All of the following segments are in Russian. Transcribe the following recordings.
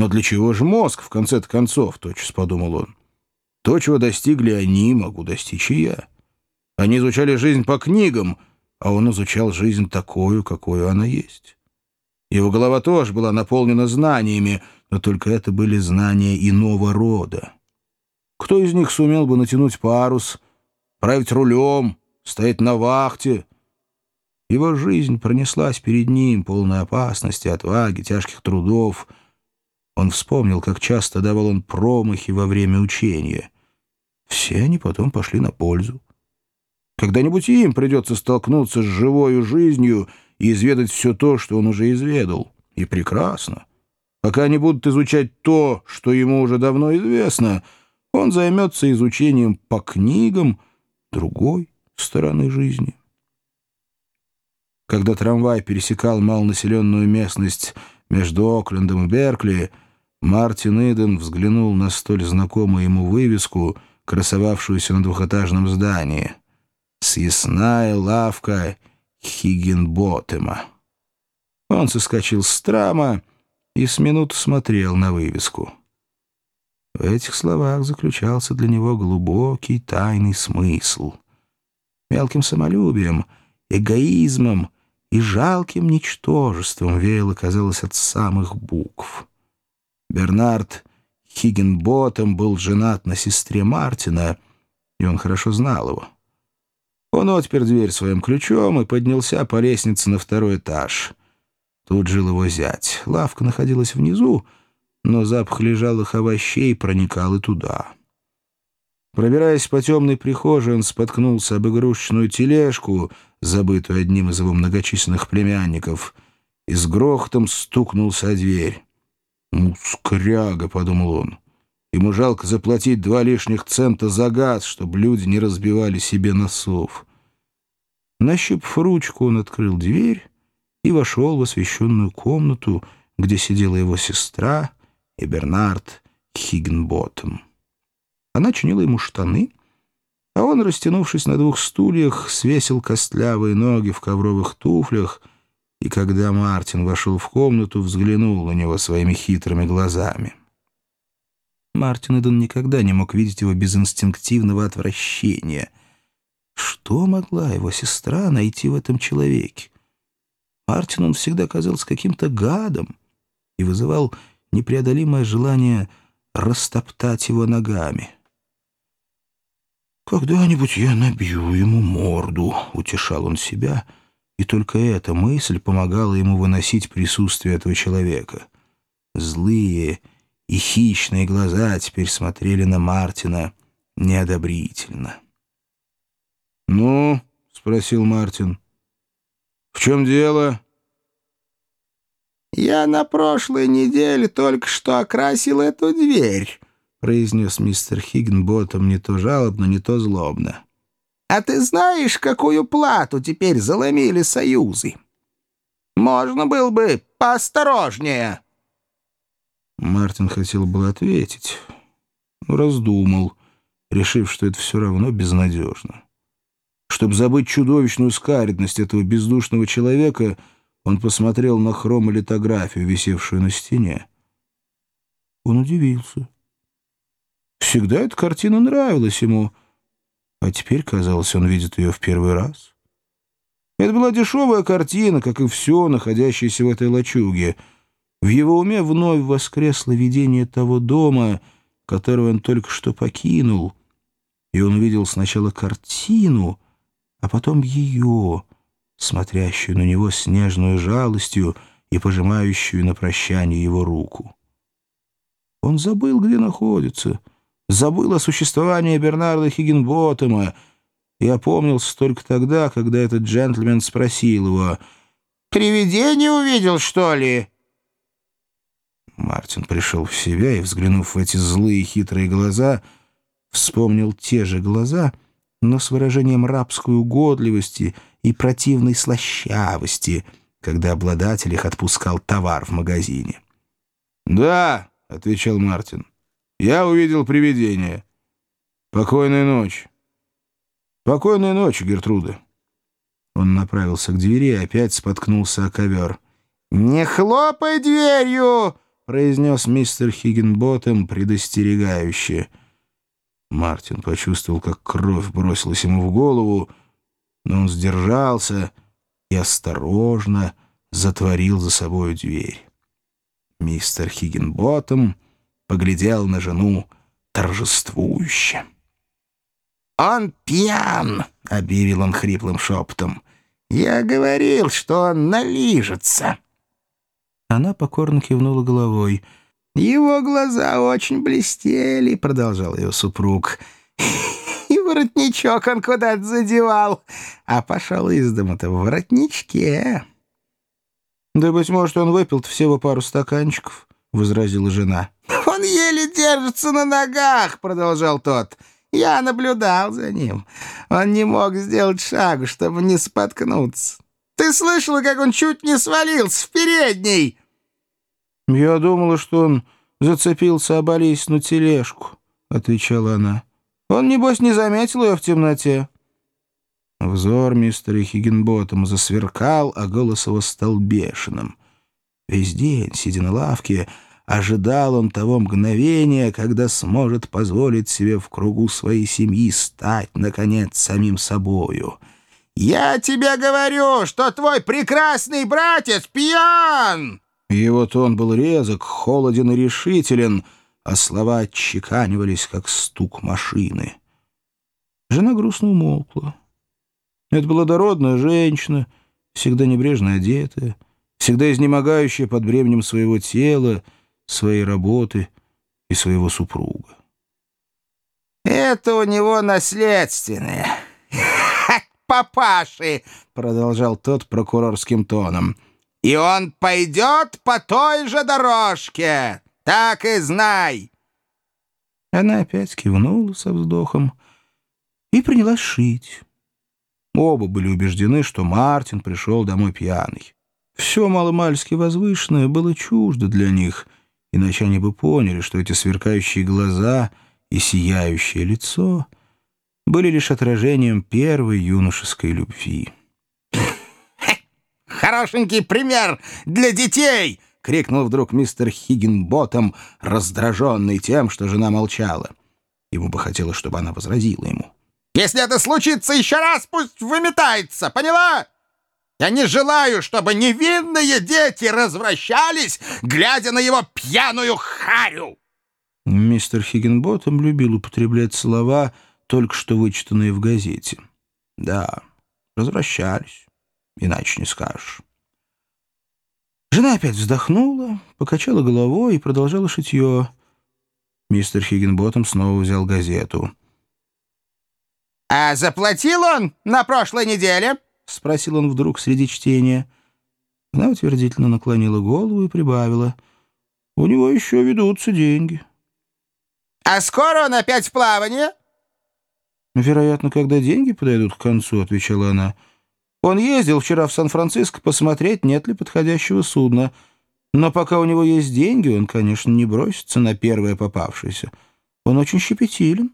Но для чего же мозг, в конце концов, тотчас подумал он. То, чего достигли они, могу достичь и я. Они изучали жизнь по книгам, а он изучал жизнь такую, какую она есть. Его голова тоже была наполнена знаниями, но только это были знания иного рода. Кто из них сумел бы натянуть парус, править рулем, стоять на вахте? Его жизнь пронеслась перед ним, полная опасности, отваги, тяжких трудов. Он вспомнил, как часто давал он промахи во время учения. Все они потом пошли на пользу. Когда-нибудь им придется столкнуться с живою жизнью и изведать все то, что он уже изведал. И прекрасно. Пока они будут изучать то, что ему уже давно известно, он займется изучением по книгам другой стороны жизни. Когда трамвай пересекал малонаселенную местность между Оклендом и Беркли, Мартин Иден взглянул на столь знакомую ему вывеску, красовавшуюся на двухэтажном здании — съестная лавка Хиггинботема. Он соскочил с трама и с минуту смотрел на вывеску. В этих словах заключался для него глубокий тайный смысл. Мелким самолюбием, эгоизмом и жалким ничтожеством веяло, казалось, от самых букв. Бернард Хиггинботом был женат на сестре Мартина, и он хорошо знал его. Он отпер дверь своим ключом и поднялся по лестнице на второй этаж. Тут жил его зять. Лавка находилась внизу, но запах лежалых овощей проникал и туда. Пробираясь по темной прихожей, он споткнулся об игрушечную тележку, забытую одним из его многочисленных племянников, и с грохотом стукнулся о дверь. «Ну, скряга», — подумал он. Ему жалко заплатить два лишних цента за газ, чтобы люди не разбивали себе носов. Нащупав ручку, он открыл дверь и вошел в освещенную комнату, где сидела его сестра и Бернард Хиггенботтем. Она чинила ему штаны, а он, растянувшись на двух стульях, свесил костлявые ноги в ковровых туфлях, и когда Мартин вошел в комнату, взглянул на него своими хитрыми глазами. Мартин Эден никогда не мог видеть его без инстинктивного отвращения. Что могла его сестра найти в этом человеке? Мартин он всегда казался каким-то гадом и вызывал непреодолимое желание растоптать его ногами. «Когда-нибудь я набью ему морду», — утешал он себя, и только эта мысль помогала ему выносить присутствие этого человека. Злые и хищные глаза теперь смотрели на Мартина неодобрительно. «Ну?» — спросил Мартин. «В чем дело?» «Я на прошлой неделе только что окрасил эту дверь», — произнес мистер Хиггинботом не то жалобно, не то злобно. «А ты знаешь, какую плату теперь заломили союзы? Можно было бы поосторожнее». Мартин хотел было ответить, но раздумал, решив, что это все равно безнадежно. Чтобы забыть чудовищную скаридность этого бездушного человека, он посмотрел на хромолитографию, висевшую на стене. Он удивился. Всегда эта картина нравилась ему, а теперь, казалось, он видит ее в первый раз. Это была дешевая картина, как и все, находящееся в этой лачуге — в его уме вновь воскресло видение того дома, который он только что покинул, и он увидел сначала картину, а потом ее, смотрящую на него с нежной жалостью и пожимающую на прощание его руку. Он забыл, где находится, забыл о существовании Бернарда Хиггинботтема и опомнился только тогда, когда этот джентльмен спросил его «Привидение увидел, что ли?» Мартин пришел в себя и, взглянув в эти злые хитрые глаза, вспомнил те же глаза, но с выражением рабской угодливости и противной слащавости, когда обладатель их отпускал товар в магазине. «Да», — отвечал Мартин, — «я увидел привидение. Покойной ночи». «Покойной ночи, Гертруда». Он направился к двери и опять споткнулся о ковер. «Не хлопай дверью!» произнес мистер Хиггинботтем предостерегающе. Мартин почувствовал, как кровь бросилась ему в голову, но он сдержался и осторожно затворил за собой дверь. Мистер Хиггинботтем поглядел на жену торжествующе. «Он пьян!» — объявил он хриплым шепотом. «Я говорил, что он налижется!» Она покорно кивнула головой. «Его глаза очень блестели», — продолжал ее супруг. «И воротничок он куда-то задевал, а пошел из дома-то в воротничке». «Да, быть может, он выпил всего пару стаканчиков», — возразила жена. «Он еле держится на ногах», — продолжал тот. Я наблюдал за ним. Он не мог сделать шагу, чтобы не споткнуться. Ты слышала, как он чуть не свалился в передней?» «Я думала, что он зацепился об Алисину тележку», — отвечала она. «Он, небось, не заметил ее в темноте». Взор мистера Хиггинботтема засверкал, а голос его стал бешеным. Весь день, сидя на лавке, Ожидал он того мгновения, когда сможет позволить себе в кругу своей семьи стать, наконец, самим собою. «Я тебе говорю, что твой прекрасный братец пьян!» Его тон был резок, холоден и решителен, а слова отчеканивались, как стук машины. Жена грустно умолкла. Это была дородная женщина, всегда небрежно одетая, всегда изнемогающая под бременем своего тела, своей работы и своего супруга. «Это у него наследственное. папаши!» — продолжал тот прокурорским тоном. «И он пойдет по той же дорожке, так и знай!» Она опять кивнула со вздохом и принялась шить. Оба были убеждены, что Мартин пришел домой пьяный. Все маломальски возвышенное было чуждо для них — иначе они бы поняли, что эти сверкающие глаза и сияющее лицо были лишь отражением первой юношеской любви. «Хорошенький пример для детей!» — крикнул вдруг мистер Хиггинботом, раздраженный тем, что жена молчала. Ему бы хотелось, чтобы она возразила ему. «Если это случится еще раз, пусть выметается, поняла?» Я не желаю, чтобы невинные дети развращались, глядя на его пьяную харю!» Мистер Хиггинботтем любил употреблять слова, только что вычитанные в газете. Да, развращались, иначе не скажешь. Жена опять вздохнула, покачала головой и продолжала шитье. Мистер Хиггинботтем снова взял газету. «А заплатил он на прошлой неделе?» — спросил он вдруг среди чтения. Она утвердительно наклонила голову и прибавила. «У него еще ведутся деньги». «А скоро он опять в плавание?» «Вероятно, когда деньги подойдут к концу», — отвечала она. «Он ездил вчера в Сан-Франциско посмотреть, нет ли подходящего судна. Но пока у него есть деньги, он, конечно, не бросится на первое попавшееся. Он очень щепетилен».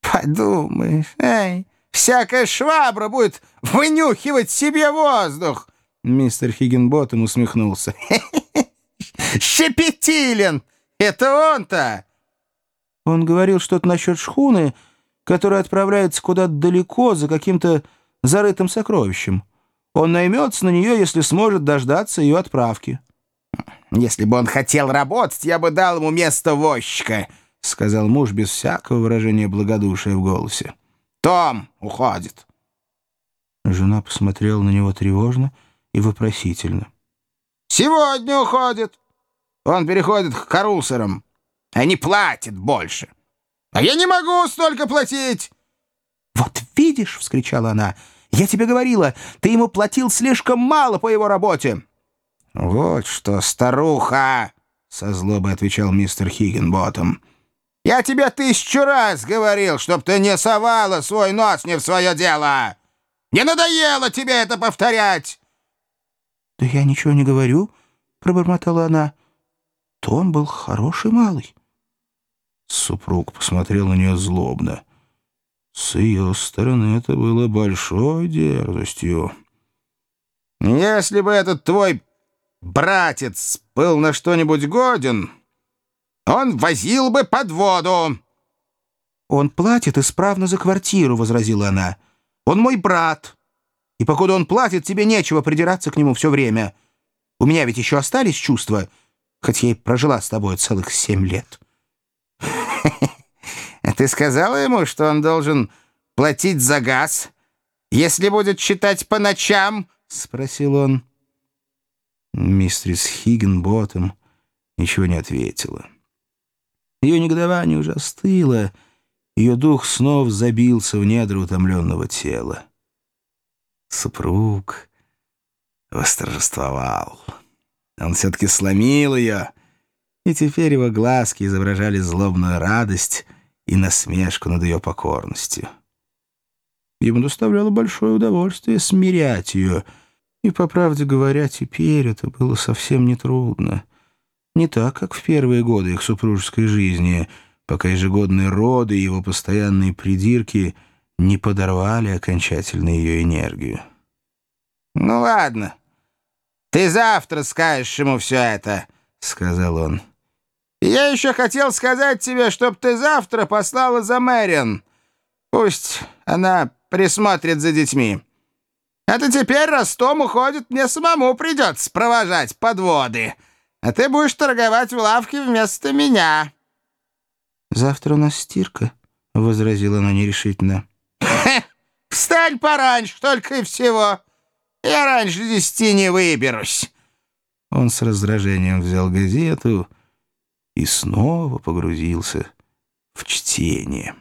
«Подумаешь, эй!» Всякая швабра будет вынюхивать себе воздух!» Мистер Хиггинботтем усмехнулся. «Щепетилен! Это он-то!» Он говорил что-то насчет шхуны, которая отправляется куда-то далеко за каким-то зарытым сокровищем. Он наймется на нее, если сможет дождаться ее отправки. «Если бы он хотел работать, я бы дал ему место возчика», — сказал муж без всякого выражения благодушия в голосе. Том уходит. Жена посмотрела на него тревожно и вопросительно. «Сегодня уходит. Он переходит к карусерам. Они платят больше. А я не могу столько платить!» «Вот видишь!» — вскричала она. «Я тебе говорила, ты ему платил слишком мало по его работе!» «Вот что, старуха!» — со злобой отвечал мистер Хиггинботтом. Я тебе тысячу раз говорил, чтоб ты не совала свой нос не в свое дело. Не надоело тебе это повторять!» «Да я ничего не говорю», — пробормотала она. «Том был хороший малый». Супруг посмотрел на нее злобно. С ее стороны это было большой дерзостью. «Если бы этот твой братец был на что-нибудь годен, он возил бы под воду». «Он платит исправно за квартиру», — возразила она. «Он мой брат, и покуда он платит, тебе нечего придираться к нему все время. У меня ведь еще остались чувства, хоть я и прожила с тобой целых семь лет». «Ты сказала ему, что он должен платить за газ, если будет читать по ночам?» — спросил он. Мистрис Хиггенботтем ничего не ответила. Ее негодование уже остыло, ее дух снова забился в недра утомленного тела. Супруг восторжествовал. Он все-таки сломил ее, и теперь его глазки изображали злобную радость и насмешку над ее покорностью. Ему доставляло большое удовольствие смирять ее, и, по правде говоря, теперь это было совсем нетрудно. Не так, как в первые годы их супружеской жизни, пока ежегодные роды и его постоянные придирки не подорвали окончательно ее энергию. «Ну ладно, ты завтра скажешь ему все это», — сказал он. «Я еще хотел сказать тебе, чтоб ты завтра послала за Мэриан. Пусть она присмотрит за детьми. Это теперь Ростом уходит, мне самому придется провожать подводы» а ты будешь торговать в лавке вместо меня». «Завтра у нас стирка», — возразила она нерешительно. «Встань пораньше, только и всего. Я раньше десяти не выберусь». Он с раздражением взял газету и снова погрузился в чтение.